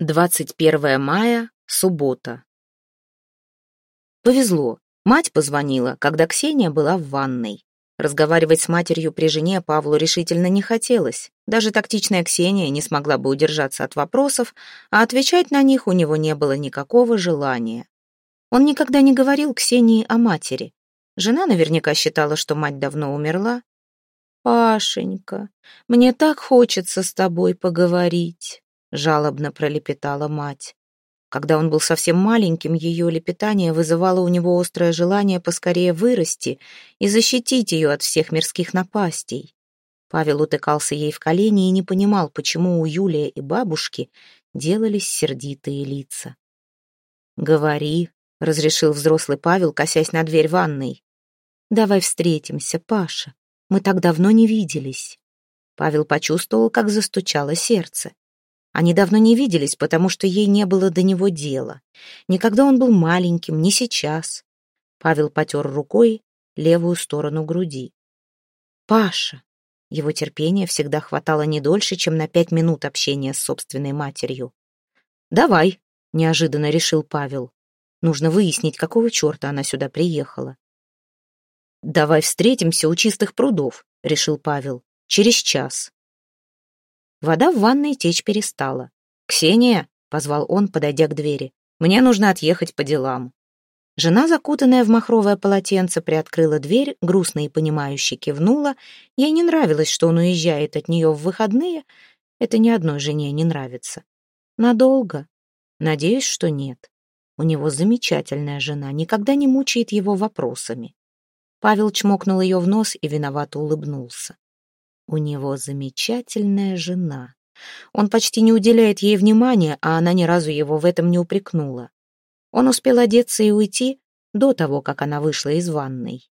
21 мая, суббота. Повезло. Мать позвонила, когда Ксения была в ванной. Разговаривать с матерью при жене Павлу решительно не хотелось. Даже тактичная Ксения не смогла бы удержаться от вопросов, а отвечать на них у него не было никакого желания. Он никогда не говорил Ксении о матери. Жена наверняка считала, что мать давно умерла. «Пашенька, мне так хочется с тобой поговорить». — жалобно пролепетала мать. Когда он был совсем маленьким, ее лепетание вызывало у него острое желание поскорее вырасти и защитить ее от всех мирских напастей. Павел утыкался ей в колени и не понимал, почему у Юлия и бабушки делались сердитые лица. «Говори», — разрешил взрослый Павел, косясь на дверь ванной. «Давай встретимся, Паша. Мы так давно не виделись». Павел почувствовал, как застучало сердце. Они давно не виделись, потому что ей не было до него дела. Никогда он был маленьким, ни сейчас. Павел потер рукой левую сторону груди. «Паша!» Его терпения всегда хватало не дольше, чем на пять минут общения с собственной матерью. «Давай», — неожиданно решил Павел. «Нужно выяснить, какого черта она сюда приехала». «Давай встретимся у чистых прудов», — решил Павел. «Через час». Вода в ванной течь перестала. «Ксения!» — позвал он, подойдя к двери. «Мне нужно отъехать по делам». Жена, закутанная в махровое полотенце, приоткрыла дверь, грустно и понимающе кивнула. Ей не нравилось, что он уезжает от нее в выходные. Это ни одной жене не нравится. Надолго? Надеюсь, что нет. У него замечательная жена, никогда не мучает его вопросами. Павел чмокнул ее в нос и виновато улыбнулся. У него замечательная жена. Он почти не уделяет ей внимания, а она ни разу его в этом не упрекнула. Он успел одеться и уйти до того, как она вышла из ванной.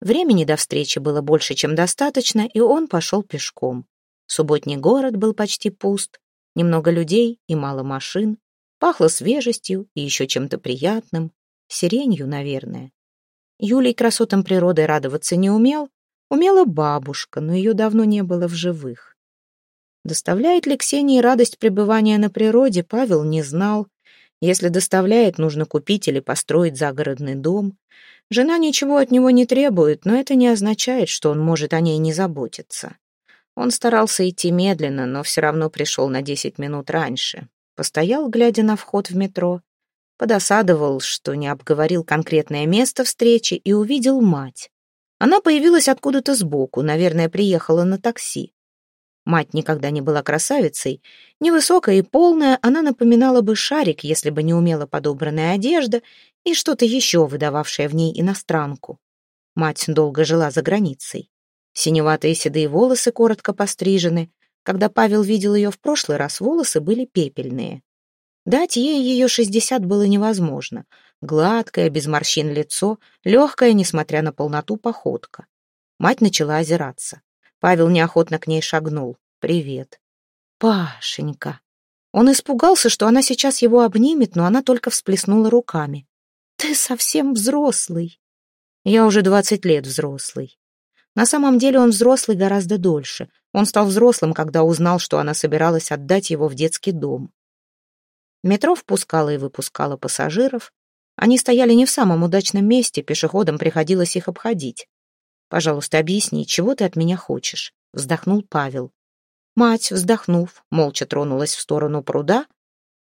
Времени до встречи было больше, чем достаточно, и он пошел пешком. Субботний город был почти пуст, немного людей и мало машин, пахло свежестью и еще чем-то приятным, сиренью, наверное. Юлий красотам природы радоваться не умел, Умела бабушка, но ее давно не было в живых. Доставляет ли Ксении радость пребывания на природе, Павел не знал. Если доставляет, нужно купить или построить загородный дом. Жена ничего от него не требует, но это не означает, что он может о ней не заботиться. Он старался идти медленно, но все равно пришел на десять минут раньше. Постоял, глядя на вход в метро. Подосадовал, что не обговорил конкретное место встречи и увидел мать. Она появилась откуда-то сбоку, наверное, приехала на такси. Мать никогда не была красавицей. Невысокая и полная, она напоминала бы шарик, если бы не умела подобранная одежда и что-то еще выдававшее в ней иностранку. Мать долго жила за границей. Синеватые седые волосы коротко пострижены. Когда Павел видел ее в прошлый раз, волосы были пепельные. Дать ей ее шестьдесят было невозможно — Гладкое, без морщин лицо, легкое, несмотря на полноту, походка. Мать начала озираться. Павел неохотно к ней шагнул. «Привет». «Пашенька». Он испугался, что она сейчас его обнимет, но она только всплеснула руками. «Ты совсем взрослый». «Я уже двадцать лет взрослый». На самом деле он взрослый гораздо дольше. Он стал взрослым, когда узнал, что она собиралась отдать его в детский дом. Метро впускало и выпускало пассажиров. Они стояли не в самом удачном месте, пешеходам приходилось их обходить. «Пожалуйста, объясни, чего ты от меня хочешь?» — вздохнул Павел. Мать, вздохнув, молча тронулась в сторону пруда.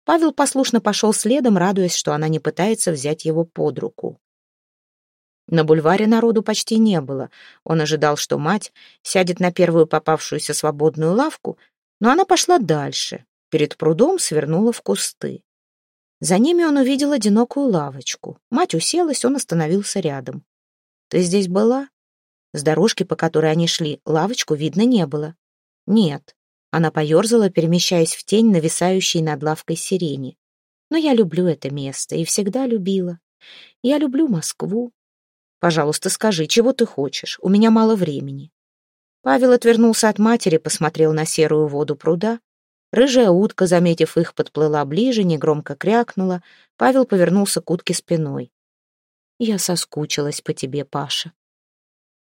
Павел послушно пошел следом, радуясь, что она не пытается взять его под руку. На бульваре народу почти не было. Он ожидал, что мать сядет на первую попавшуюся свободную лавку, но она пошла дальше. Перед прудом свернула в кусты. За ними он увидел одинокую лавочку. Мать уселась, он остановился рядом. «Ты здесь была?» С дорожки, по которой они шли, лавочку видно не было. «Нет». Она поерзала, перемещаясь в тень, нависающей над лавкой сирени. «Но я люблю это место и всегда любила. Я люблю Москву. Пожалуйста, скажи, чего ты хочешь? У меня мало времени». Павел отвернулся от матери, посмотрел на серую воду пруда, Рыжая утка, заметив их, подплыла ближе, негромко крякнула. Павел повернулся к утке спиной. «Я соскучилась по тебе, Паша.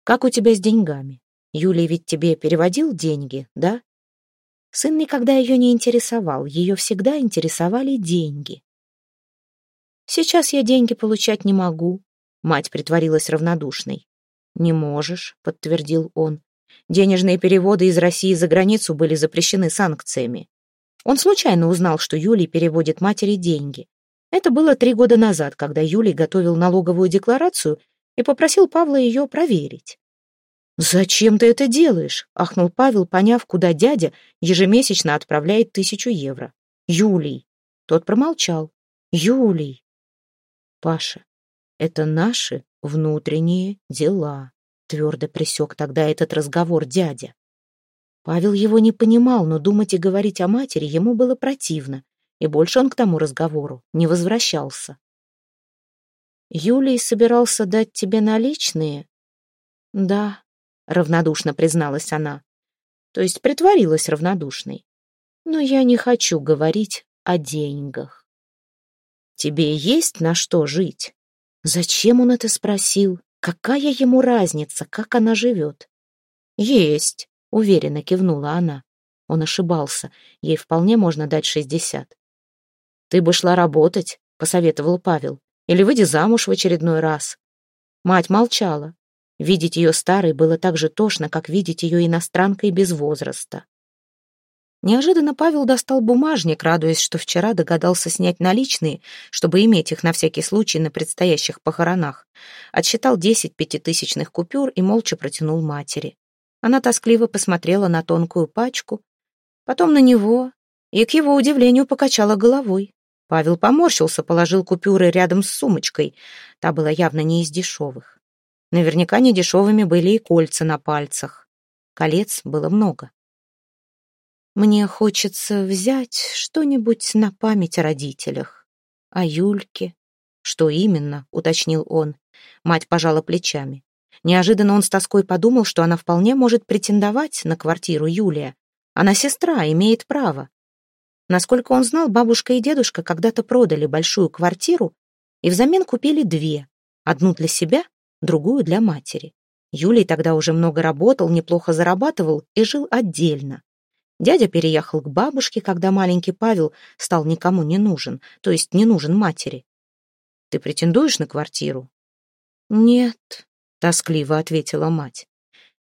Как у тебя с деньгами? Юлий ведь тебе переводил деньги, да?» Сын никогда ее не интересовал, ее всегда интересовали деньги. «Сейчас я деньги получать не могу», — мать притворилась равнодушной. «Не можешь», — подтвердил он. Денежные переводы из России за границу были запрещены санкциями. Он случайно узнал, что Юлий переводит матери деньги. Это было три года назад, когда Юлий готовил налоговую декларацию и попросил Павла ее проверить. «Зачем ты это делаешь?» — ахнул Павел, поняв, куда дядя ежемесячно отправляет тысячу евро. «Юлий». Тот промолчал. «Юлий». «Паша, это наши внутренние дела», — твердо пресек тогда этот разговор дядя. Павел его не понимал, но думать и говорить о матери ему было противно, и больше он к тому разговору не возвращался. «Юлий собирался дать тебе наличные?» «Да», — равнодушно призналась она. То есть притворилась равнодушной. «Но я не хочу говорить о деньгах». «Тебе есть на что жить?» Зачем он это спросил? Какая ему разница, как она живет? «Есть», Уверенно кивнула она. Он ошибался. Ей вполне можно дать шестьдесят. «Ты бы шла работать», — посоветовал Павел. «Или выйди замуж в очередной раз». Мать молчала. Видеть ее старой было так же тошно, как видеть ее иностранкой без возраста. Неожиданно Павел достал бумажник, радуясь, что вчера догадался снять наличные, чтобы иметь их на всякий случай на предстоящих похоронах. Отсчитал десять пятитысячных купюр и молча протянул матери. Она тоскливо посмотрела на тонкую пачку, потом на него и, к его удивлению, покачала головой. Павел поморщился, положил купюры рядом с сумочкой. Та была явно не из дешевых. Наверняка не дешевыми были и кольца на пальцах. Колец было много. «Мне хочется взять что-нибудь на память о родителях. О Юльке». «Что именно?» — уточнил он. Мать пожала плечами. Неожиданно он с тоской подумал, что она вполне может претендовать на квартиру Юлия. Она сестра, имеет право. Насколько он знал, бабушка и дедушка когда-то продали большую квартиру и взамен купили две. Одну для себя, другую для матери. Юлий тогда уже много работал, неплохо зарабатывал и жил отдельно. Дядя переехал к бабушке, когда маленький Павел стал никому не нужен, то есть не нужен матери. «Ты претендуешь на квартиру?» «Нет», тоскливо ответила мать.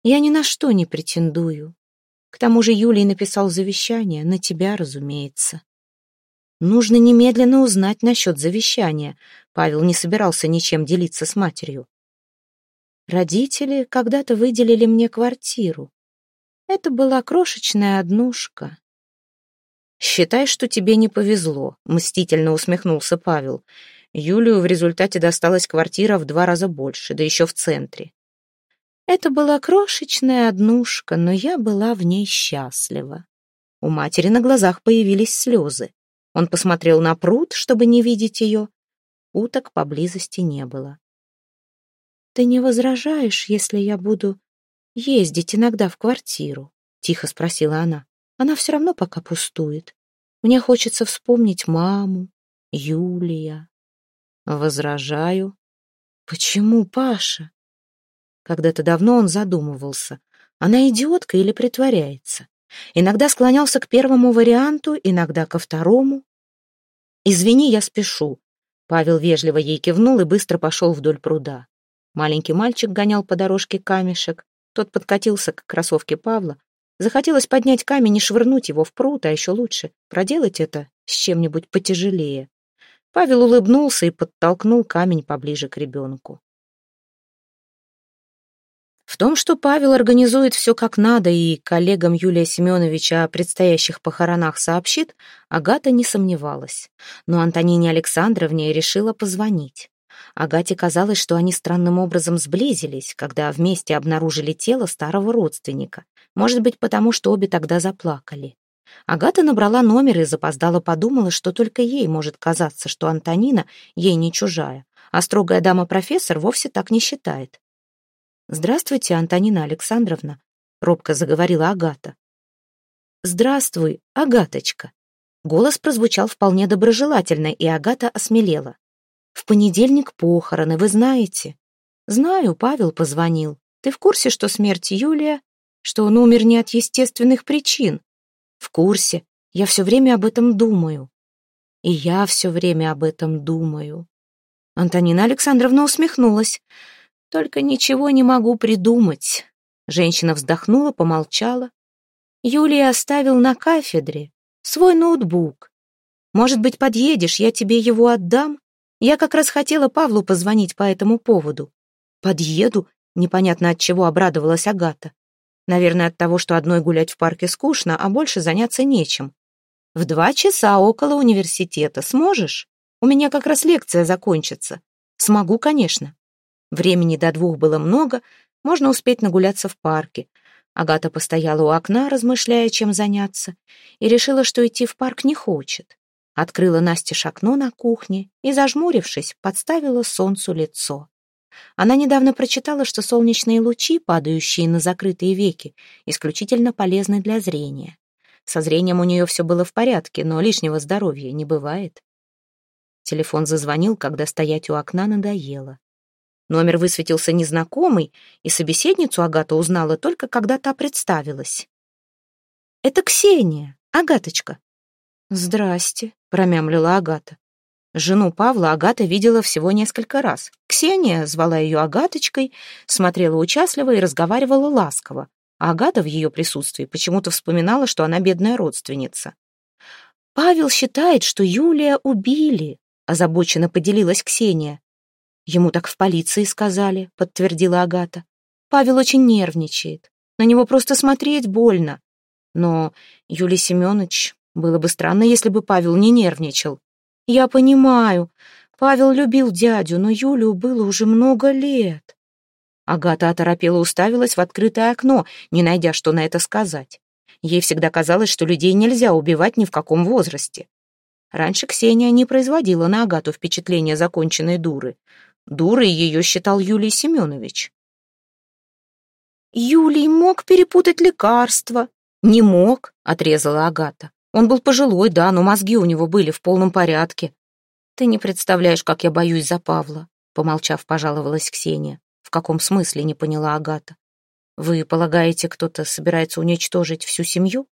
Я ни на что не претендую. К тому же Юлий написал завещание, на тебя, разумеется. Нужно немедленно узнать насчет завещания. Павел не собирался ничем делиться с матерью. Родители когда-то выделили мне квартиру. Это была крошечная однушка. «Считай, что тебе не повезло», — мстительно усмехнулся Павел. Юлию в результате досталась квартира в два раза больше, да еще в центре. Это была крошечная однушка, но я была в ней счастлива. У матери на глазах появились слезы. Он посмотрел на пруд, чтобы не видеть ее. Уток поблизости не было. «Ты не возражаешь, если я буду ездить иногда в квартиру?» — тихо спросила она. «Она все равно пока пустует. Мне хочется вспомнить маму, Юлия». Возражаю. Почему, Паша? Когда-то давно он задумывался, она идиотка или притворяется. Иногда склонялся к первому варианту, иногда ко второму. «Извини, я спешу». Павел вежливо ей кивнул и быстро пошел вдоль пруда. Маленький мальчик гонял по дорожке камешек. Тот подкатился к кроссовке Павла. Захотелось поднять камень и швырнуть его в пруд, а еще лучше проделать это с чем-нибудь потяжелее. Павел улыбнулся и подтолкнул камень поближе к ребенку. В том, что Павел организует все как надо и коллегам Юлия Семеновича о предстоящих похоронах сообщит, Агата не сомневалась. Но Антонине Александровне решила позвонить. Агате казалось, что они странным образом сблизились, когда вместе обнаружили тело старого родственника. Может быть, потому что обе тогда заплакали. Агата набрала номер и запоздала подумала, что только ей может казаться, что Антонина ей не чужая, а строгая дама-профессор вовсе так не считает. «Здравствуйте, Антонина Александровна», — робко заговорила Агата. «Здравствуй, Агаточка». Голос прозвучал вполне доброжелательно, и Агата осмелела. «В понедельник похороны, вы знаете?» «Знаю, Павел позвонил. Ты в курсе, что смерть Юлия, что он умер не от естественных причин?» В курсе. Я все время об этом думаю. И я все время об этом думаю. Антонина Александровна усмехнулась. Только ничего не могу придумать. Женщина вздохнула, помолчала. Юлия оставил на кафедре свой ноутбук. Может быть, подъедешь, я тебе его отдам? Я как раз хотела Павлу позвонить по этому поводу. Подъеду, непонятно от чего обрадовалась Агата. Наверное, от того, что одной гулять в парке скучно, а больше заняться нечем. В два часа около университета. Сможешь? У меня как раз лекция закончится. Смогу, конечно. Времени до двух было много, можно успеть нагуляться в парке. Агата постояла у окна, размышляя, чем заняться, и решила, что идти в парк не хочет. Открыла Насте окно на кухне и, зажмурившись, подставила солнцу лицо. Она недавно прочитала, что солнечные лучи, падающие на закрытые веки, исключительно полезны для зрения. Со зрением у нее все было в порядке, но лишнего здоровья не бывает. Телефон зазвонил, когда стоять у окна надоело. Номер высветился незнакомый, и собеседницу Агата узнала только, когда та представилась. «Это Ксения, Агаточка». «Здрасте», — промямлила Агата. Жену Павла Агата видела всего несколько раз. Ксения звала ее Агаточкой, смотрела участливо и разговаривала ласково. А Агата в ее присутствии почему-то вспоминала, что она бедная родственница. «Павел считает, что Юлия убили», — озабоченно поделилась Ксения. «Ему так в полиции сказали», — подтвердила Агата. «Павел очень нервничает. На него просто смотреть больно. Но, Юлий Семенович, было бы странно, если бы Павел не нервничал. «Я понимаю. Павел любил дядю, но Юлю было уже много лет». Агата оторопела уставилась в открытое окно, не найдя, что на это сказать. Ей всегда казалось, что людей нельзя убивать ни в каком возрасте. Раньше Ксения не производила на Агату впечатление законченной дуры. Дурой ее считал Юлий Семенович. «Юлий мог перепутать лекарства». «Не мог», — отрезала Агата. Он был пожилой, да, но мозги у него были в полном порядке. Ты не представляешь, как я боюсь за Павла, помолчав, пожаловалась Ксения. В каком смысле, не поняла Агата. Вы полагаете, кто-то собирается уничтожить всю семью?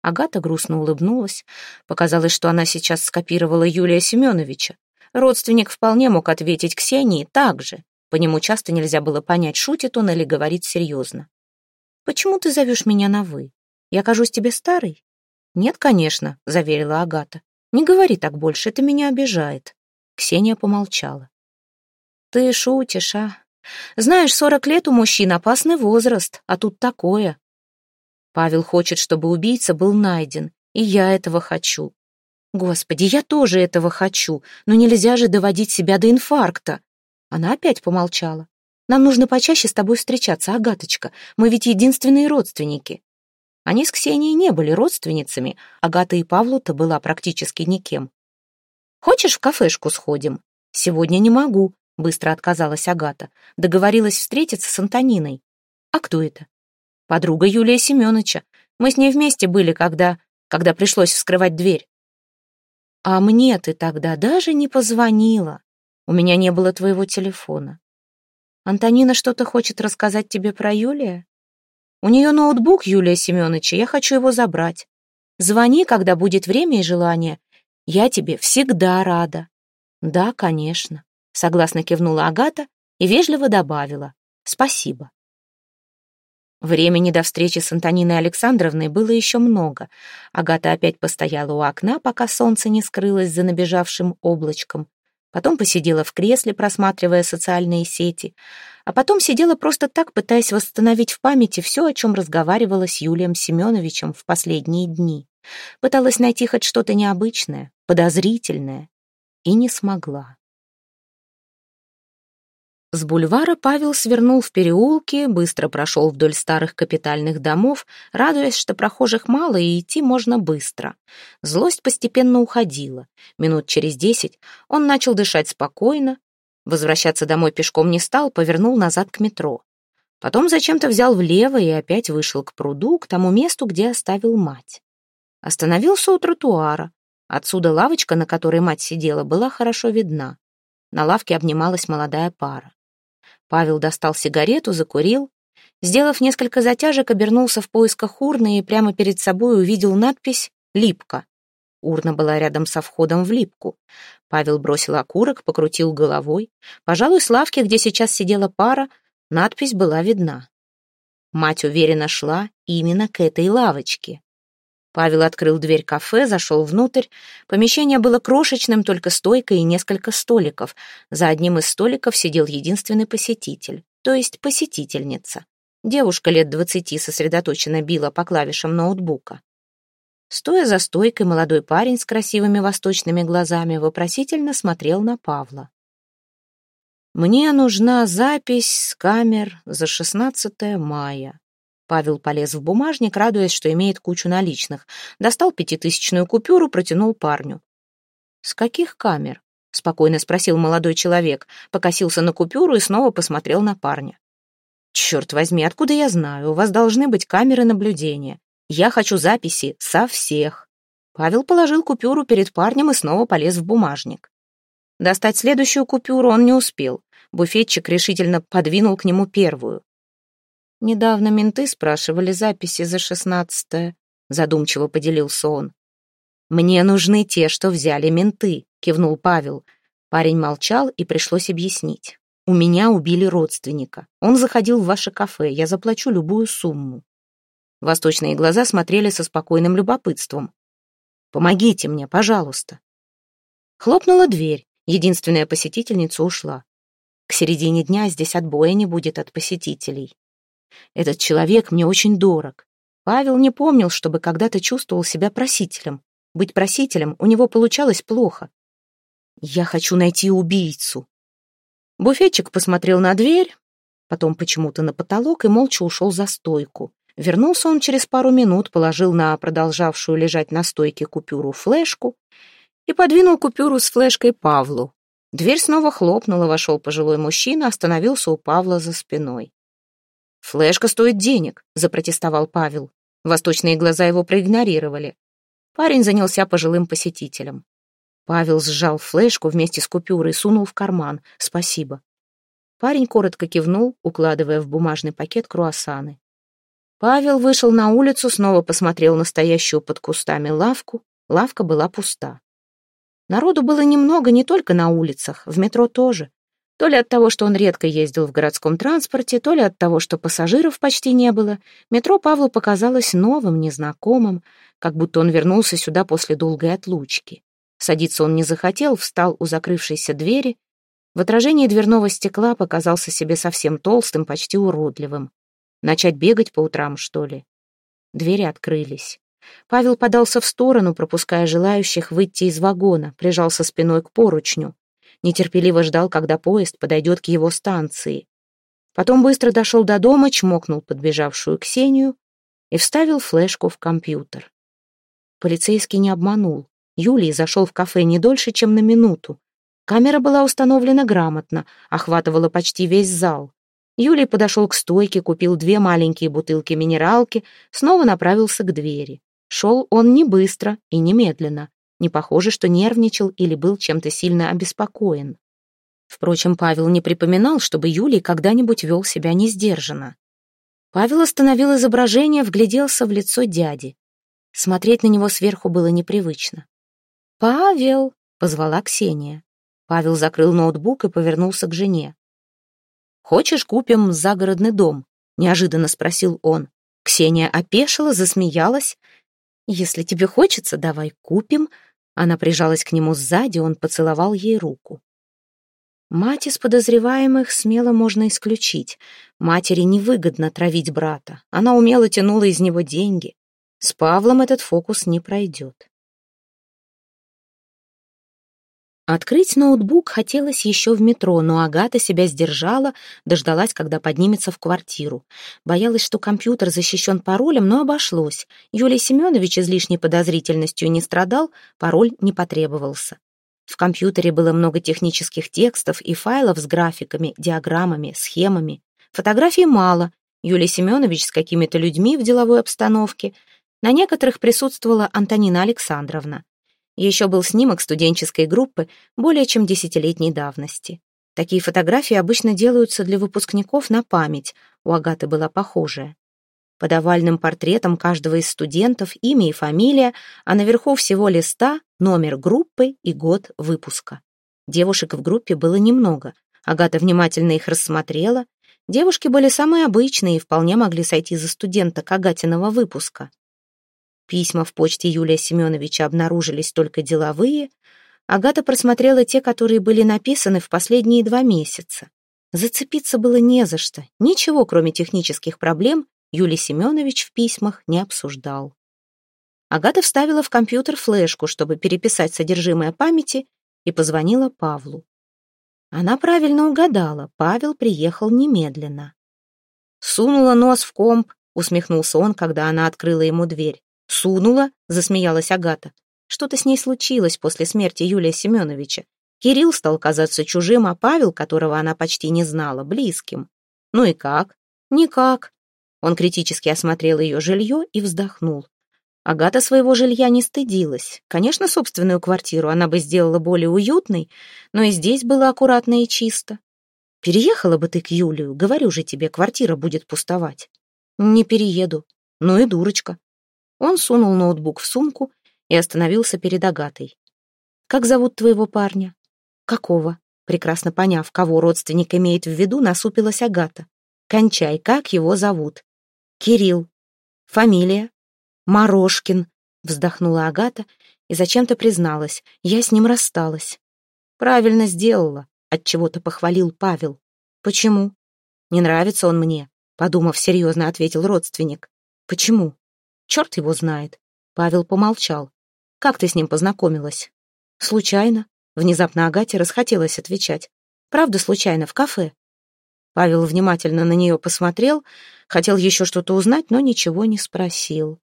Агата грустно улыбнулась. Показалось, что она сейчас скопировала Юлия Семеновича. Родственник вполне мог ответить Ксении так же. По нему часто нельзя было понять, шутит он или говорит серьезно. «Почему ты зовешь меня на «вы»? Я кажусь тебе старой?» «Нет, конечно», — заверила Агата. «Не говори так больше, это меня обижает». Ксения помолчала. «Ты шутишь, а? Знаешь, сорок лет у мужчин опасный возраст, а тут такое». Павел хочет, чтобы убийца был найден, и я этого хочу. Господи, я тоже этого хочу, но нельзя же доводить себя до инфаркта. Она опять помолчала. Нам нужно почаще с тобой встречаться, Агаточка. Мы ведь единственные родственники. Они с Ксенией не были родственницами, Агата и Павлу-то была практически никем. «Хочешь, в кафешку сходим?» «Сегодня не могу», — быстро отказалась Агата. Договорилась встретиться с Антониной. «А кто это?» «Подруга Юлия Семеновича. Мы с ней вместе были, когда... когда пришлось вскрывать дверь». «А мне ты тогда даже не позвонила. У меня не было твоего телефона. Антонина что-то хочет рассказать тебе про Юлия?» У нее ноутбук Юлия Семеновича, я хочу его забрать. Звони, когда будет время и желание. Я тебе всегда рада». «Да, конечно», — согласно кивнула Агата и вежливо добавила. «Спасибо». Времени до встречи с Антониной Александровной было еще много. Агата опять постояла у окна, пока солнце не скрылось за набежавшим облачком. Потом посидела в кресле, просматривая социальные сети а потом сидела просто так, пытаясь восстановить в памяти все, о чем разговаривала с Юлием Семеновичем в последние дни. Пыталась найти хоть что-то необычное, подозрительное, и не смогла. С бульвара Павел свернул в переулки, быстро прошел вдоль старых капитальных домов, радуясь, что прохожих мало и идти можно быстро. Злость постепенно уходила. Минут через десять он начал дышать спокойно, Возвращаться домой пешком не стал, повернул назад к метро. Потом зачем-то взял влево и опять вышел к пруду, к тому месту, где оставил мать. Остановился у тротуара. Отсюда лавочка, на которой мать сидела, была хорошо видна. На лавке обнималась молодая пара. Павел достал сигарету, закурил. Сделав несколько затяжек, обернулся в поисках урны и прямо перед собой увидел надпись «Липка». Урна была рядом со входом в липку. Павел бросил окурок, покрутил головой. Пожалуй, с лавки, где сейчас сидела пара, надпись была видна. Мать уверенно шла именно к этой лавочке. Павел открыл дверь кафе, зашел внутрь. Помещение было крошечным, только стойка и несколько столиков. За одним из столиков сидел единственный посетитель, то есть посетительница. Девушка лет двадцати сосредоточенно била по клавишам ноутбука. Стоя за стойкой, молодой парень с красивыми восточными глазами вопросительно смотрел на Павла. «Мне нужна запись с камер за 16 мая», Павел полез в бумажник, радуясь, что имеет кучу наличных. Достал пятитысячную купюру, протянул парню. «С каких камер?» — спокойно спросил молодой человек, покосился на купюру и снова посмотрел на парня. «Черт возьми, откуда я знаю? У вас должны быть камеры наблюдения. Я хочу записи со всех». Павел положил купюру перед парнем и снова полез в бумажник. Достать следующую купюру он не успел. Буфетчик решительно подвинул к нему первую. Недавно менты спрашивали записи за шестнадцатое. Задумчиво поделился он. «Мне нужны те, что взяли менты», — кивнул Павел. Парень молчал, и пришлось объяснить. «У меня убили родственника. Он заходил в ваше кафе. Я заплачу любую сумму». Восточные глаза смотрели со спокойным любопытством. «Помогите мне, пожалуйста». Хлопнула дверь. Единственная посетительница ушла. К середине дня здесь отбоя не будет от посетителей. Этот человек мне очень дорог. Павел не помнил, чтобы когда-то чувствовал себя просителем. Быть просителем у него получалось плохо. «Я хочу найти убийцу». Буфетчик посмотрел на дверь, потом почему-то на потолок и молча ушел за стойку. Вернулся он через пару минут, положил на продолжавшую лежать на стойке купюру флешку и подвинул купюру с флешкой Павлу. Дверь снова хлопнула, вошел пожилой мужчина, остановился у Павла за спиной. «Флешка стоит денег», — запротестовал Павел. Восточные глаза его проигнорировали. Парень занялся пожилым посетителем. Павел сжал флешку вместе с купюрой и сунул в карман. «Спасибо». Парень коротко кивнул, укладывая в бумажный пакет круассаны. Павел вышел на улицу, снова посмотрел на стоящую под кустами лавку. Лавка была пуста. Народу было немного не только на улицах, в метро тоже. То ли от того, что он редко ездил в городском транспорте, то ли от того, что пассажиров почти не было, метро Павлу показалось новым, незнакомым, как будто он вернулся сюда после долгой отлучки. Садиться он не захотел, встал у закрывшейся двери. В отражении дверного стекла показался себе совсем толстым, почти уродливым. Начать бегать по утрам, что ли? Двери открылись. Павел подался в сторону, пропуская желающих выйти из вагона, прижался спиной к поручню нетерпеливо ждал, когда поезд подойдет к его станции. Потом быстро дошел до дома, чмокнул подбежавшую Ксению и вставил флешку в компьютер. Полицейский не обманул. Юлий зашел в кафе не дольше, чем на минуту. Камера была установлена грамотно, охватывала почти весь зал. Юлий подошел к стойке, купил две маленькие бутылки минералки, снова направился к двери. Шел он не быстро и немедленно. Не похоже, что нервничал или был чем-то сильно обеспокоен. Впрочем, Павел не припоминал, чтобы Юлий когда-нибудь вел себя несдержанно. Павел остановил изображение, вгляделся в лицо дяди. Смотреть на него сверху было непривычно. «Павел!» — позвала Ксения. Павел закрыл ноутбук и повернулся к жене. «Хочешь, купим загородный дом?» — неожиданно спросил он. Ксения опешила, засмеялась. «Если тебе хочется, давай купим», она прижалась к нему сзади, он поцеловал ей руку. Мать из подозреваемых смело можно исключить. Матери невыгодно травить брата. Она умело тянула из него деньги. С Павлом этот фокус не пройдет. Открыть ноутбук хотелось еще в метро, но Агата себя сдержала, дождалась, когда поднимется в квартиру. Боялась, что компьютер защищен паролем, но обошлось. Юлий Семенович излишней подозрительностью не страдал, пароль не потребовался. В компьютере было много технических текстов и файлов с графиками, диаграммами, схемами. Фотографий мало. Юлий Семенович с какими-то людьми в деловой обстановке. На некоторых присутствовала Антонина Александровна. Еще был снимок студенческой группы более чем десятилетней давности. Такие фотографии обычно делаются для выпускников на память. у Агаты была похожая. Под овальным портретом каждого из студентов имя и фамилия, а наверху всего листа номер группы и год выпуска. Девушек в группе было немного. Агата внимательно их рассмотрела. Девушки были самые обычные и вполне могли сойти за студента Агатиного выпуска. Письма в почте Юлия Семеновича обнаружились только деловые. Агата просмотрела те, которые были написаны в последние два месяца. Зацепиться было не за что. Ничего, кроме технических проблем, Юлий Семенович в письмах не обсуждал. Агата вставила в компьютер флешку, чтобы переписать содержимое памяти, и позвонила Павлу. Она правильно угадала, Павел приехал немедленно. «Сунула нос в комп», — усмехнулся он, когда она открыла ему дверь. «Сунула?» — засмеялась Агата. Что-то с ней случилось после смерти Юлия Семеновича. Кирилл стал казаться чужим, а Павел, которого она почти не знала, близким. «Ну и как?» «Никак». Он критически осмотрел ее жилье и вздохнул. Агата своего жилья не стыдилась. Конечно, собственную квартиру она бы сделала более уютной, но и здесь было аккуратно и чисто. Переехала бы ты к Юлию, говорю же тебе, квартира будет пустовать. Не перееду. Ну и дурочка. Он сунул ноутбук в сумку и остановился перед Агатой. «Как зовут твоего парня?» «Какого?» Прекрасно поняв, кого родственник имеет в виду, насупилась Агата. «Кончай, как его зовут?» «Кирилл». «Фамилия?» «Морошкин», — вздохнула Агата и зачем-то призналась. «Я с ним рассталась». «Правильно сделала», — отчего-то похвалил Павел. «Почему?» «Не нравится он мне», — подумав, серьезно ответил родственник. «Почему?» «Черт его знает». Павел помолчал. «Как ты с ним познакомилась?» «Случайно». Внезапно Агате расхотелось отвечать. «Правда, случайно, в кафе». Павел внимательно на нее посмотрел, хотел еще что-то узнать, но ничего не спросил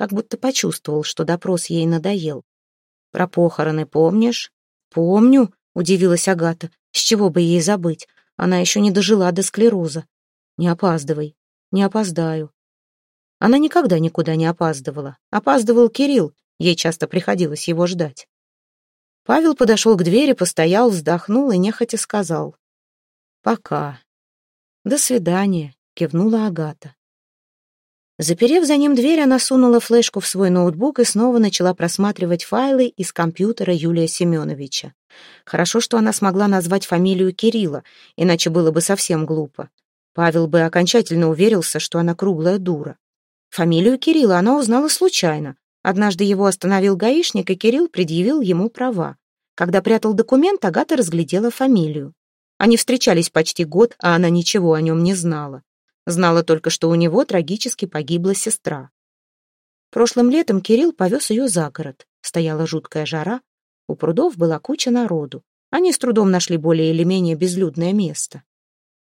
как будто почувствовал, что допрос ей надоел. «Про похороны помнишь?» «Помню», — удивилась Агата. «С чего бы ей забыть? Она еще не дожила до склероза. Не опаздывай, не опоздаю». Она никогда никуда не опаздывала. Опаздывал Кирилл, ей часто приходилось его ждать. Павел подошел к двери, постоял, вздохнул и нехотя сказал. «Пока». «До свидания», — кивнула Агата. Заперев за ним дверь, она сунула флешку в свой ноутбук и снова начала просматривать файлы из компьютера Юлия Семеновича. Хорошо, что она смогла назвать фамилию Кирилла, иначе было бы совсем глупо. Павел бы окончательно уверился, что она круглая дура. Фамилию Кирилла она узнала случайно. Однажды его остановил гаишник, и Кирилл предъявил ему права. Когда прятал документ, Агата разглядела фамилию. Они встречались почти год, а она ничего о нем не знала. Знала только, что у него трагически погибла сестра. Прошлым летом Кирилл повез ее за город. Стояла жуткая жара, у прудов была куча народу. Они с трудом нашли более или менее безлюдное место.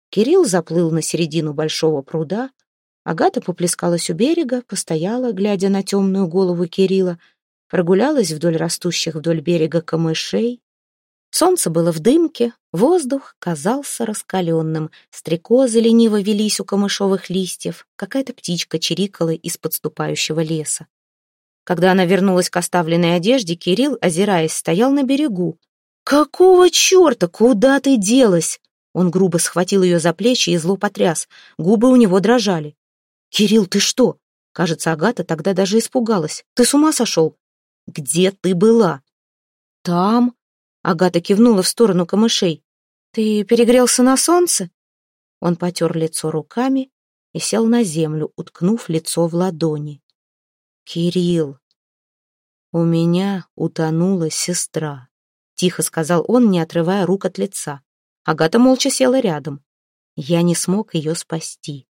Кирилл заплыл на середину большого пруда, Агата поплескалась у берега, постояла, глядя на темную голову Кирилла, прогулялась вдоль растущих вдоль берега камышей, Солнце было в дымке, воздух казался раскаленным, стрекозы лениво велись у камышовых листьев, какая-то птичка чирикала из подступающего леса. Когда она вернулась к оставленной одежде, Кирилл, озираясь, стоял на берегу. «Какого черта? Куда ты делась?» Он грубо схватил ее за плечи и зло потряс. Губы у него дрожали. «Кирилл, ты что?» Кажется, Агата тогда даже испугалась. «Ты с ума сошел?» «Где ты была?» «Там», Агата кивнула в сторону камышей. «Ты перегрелся на солнце?» Он потер лицо руками и сел на землю, уткнув лицо в ладони. «Кирилл, у меня утонула сестра», — тихо сказал он, не отрывая рук от лица. Агата молча села рядом. Я не смог ее спасти.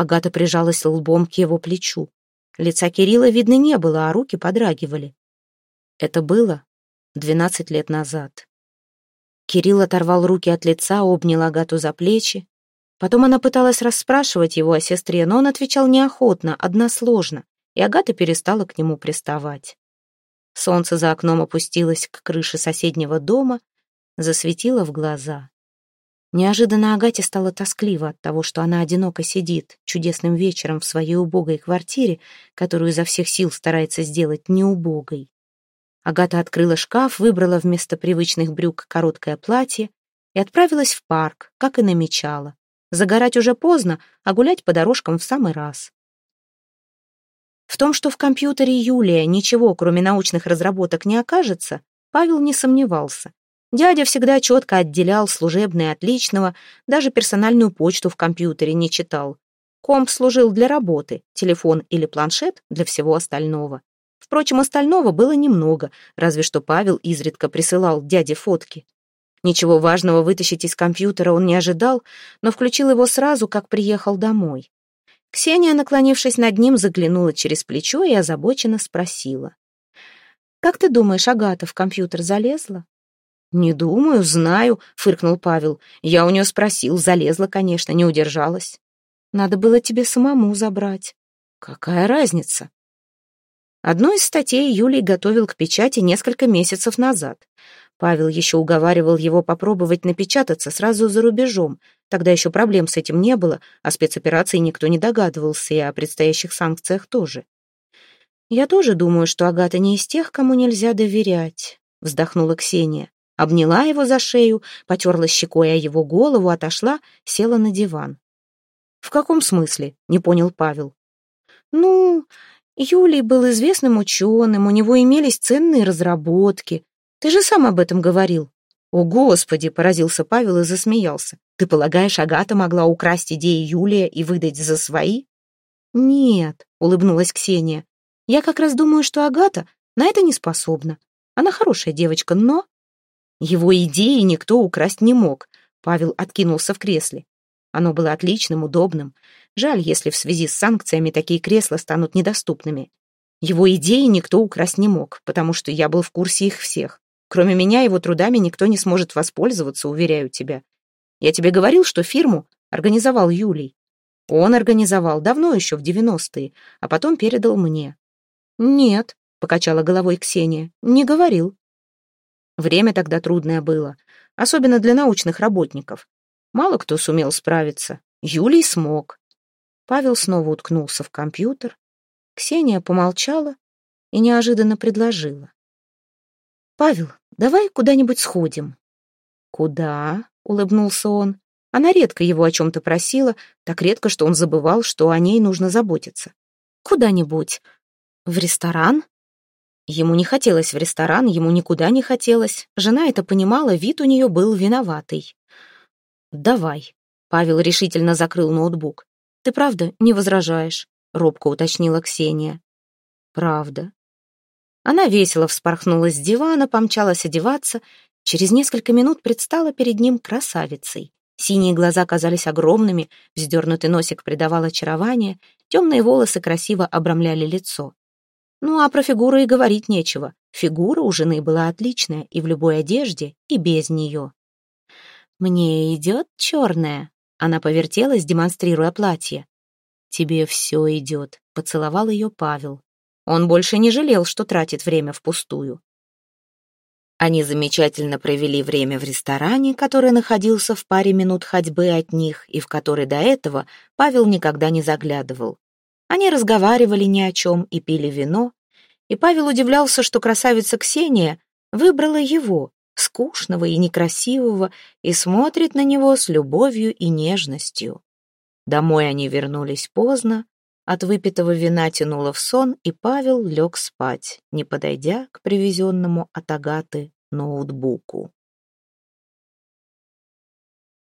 Агата прижалась лбом к его плечу. Лица Кирилла видно не было, а руки подрагивали. Это было Двенадцать лет назад. Кирилл оторвал руки от лица, обнял Агату за плечи. Потом она пыталась расспрашивать его о сестре, но он отвечал неохотно, односложно, и Агата перестала к нему приставать. Солнце за окном опустилось к крыше соседнего дома, засветило в глаза. Неожиданно Агате стало тоскливо от того, что она одиноко сидит чудесным вечером в своей убогой квартире, которую изо всех сил старается сделать неубогой. Агата открыла шкаф, выбрала вместо привычных брюк короткое платье и отправилась в парк, как и намечала. Загорать уже поздно, а гулять по дорожкам в самый раз. В том, что в компьютере Юлия ничего, кроме научных разработок, не окажется, Павел не сомневался. Дядя всегда четко отделял служебное от личного, даже персональную почту в компьютере не читал. Комп служил для работы, телефон или планшет для всего остального. Впрочем, остального было немного, разве что Павел изредка присылал дяде фотки. Ничего важного вытащить из компьютера он не ожидал, но включил его сразу, как приехал домой. Ксения, наклонившись над ним, заглянула через плечо и озабоченно спросила. «Как ты думаешь, Агата в компьютер залезла?» «Не думаю, знаю», — фыркнул Павел. «Я у нее спросил, залезла, конечно, не удержалась». «Надо было тебе самому забрать». «Какая разница?» Одну из статей Юлий готовил к печати несколько месяцев назад. Павел еще уговаривал его попробовать напечататься сразу за рубежом. Тогда еще проблем с этим не было, о спецоперации никто не догадывался, и о предстоящих санкциях тоже. «Я тоже думаю, что Агата не из тех, кому нельзя доверять», — вздохнула Ксения. Обняла его за шею, потерла щекой о его голову, отошла, села на диван. «В каком смысле?» — не понял Павел. «Ну, Юлий был известным ученым, у него имелись ценные разработки. Ты же сам об этом говорил». «О, Господи!» — поразился Павел и засмеялся. «Ты полагаешь, Агата могла украсть идеи Юлия и выдать за свои?» «Нет», — улыбнулась Ксения. «Я как раз думаю, что Агата на это не способна. Она хорошая девочка, но...» Его идеи никто украсть не мог. Павел откинулся в кресле. Оно было отличным, удобным. Жаль, если в связи с санкциями такие кресла станут недоступными. Его идеи никто украсть не мог, потому что я был в курсе их всех. Кроме меня его трудами никто не сможет воспользоваться, уверяю тебя. Я тебе говорил, что фирму организовал Юлий. Он организовал давно еще, в девяностые, а потом передал мне. «Нет», — покачала головой Ксения, — «не говорил». Время тогда трудное было, особенно для научных работников. Мало кто сумел справиться. Юлий смог. Павел снова уткнулся в компьютер. Ксения помолчала и неожиданно предложила. «Павел, давай куда-нибудь сходим». «Куда?» — улыбнулся он. Она редко его о чем-то просила, так редко, что он забывал, что о ней нужно заботиться. «Куда-нибудь. В ресторан?» Ему не хотелось в ресторан, ему никуда не хотелось. Жена это понимала, вид у нее был виноватый. «Давай», — Павел решительно закрыл ноутбук. «Ты правда не возражаешь?» — робко уточнила Ксения. «Правда», она весело вспорхнула с дивана, помчалась одеваться. Через несколько минут предстала перед ним красавицей. Синие глаза казались огромными, вздернутый носик придавал очарование, темные волосы красиво обрамляли лицо. Ну а про фигуру и говорить нечего. Фигура у жены была отличная и в любой одежде, и без нее. «Мне идет черная?» Она повертелась, демонстрируя платье. «Тебе все идет», — поцеловал ее Павел. Он больше не жалел, что тратит время впустую. Они замечательно провели время в ресторане, который находился в паре минут ходьбы от них и в который до этого Павел никогда не заглядывал. Они разговаривали ни о чем и пили вино, и Павел удивлялся, что красавица Ксения выбрала его, скучного и некрасивого, и смотрит на него с любовью и нежностью. Домой они вернулись поздно, от выпитого вина тянуло в сон, и Павел лег спать, не подойдя к привезенному от Агаты ноутбуку.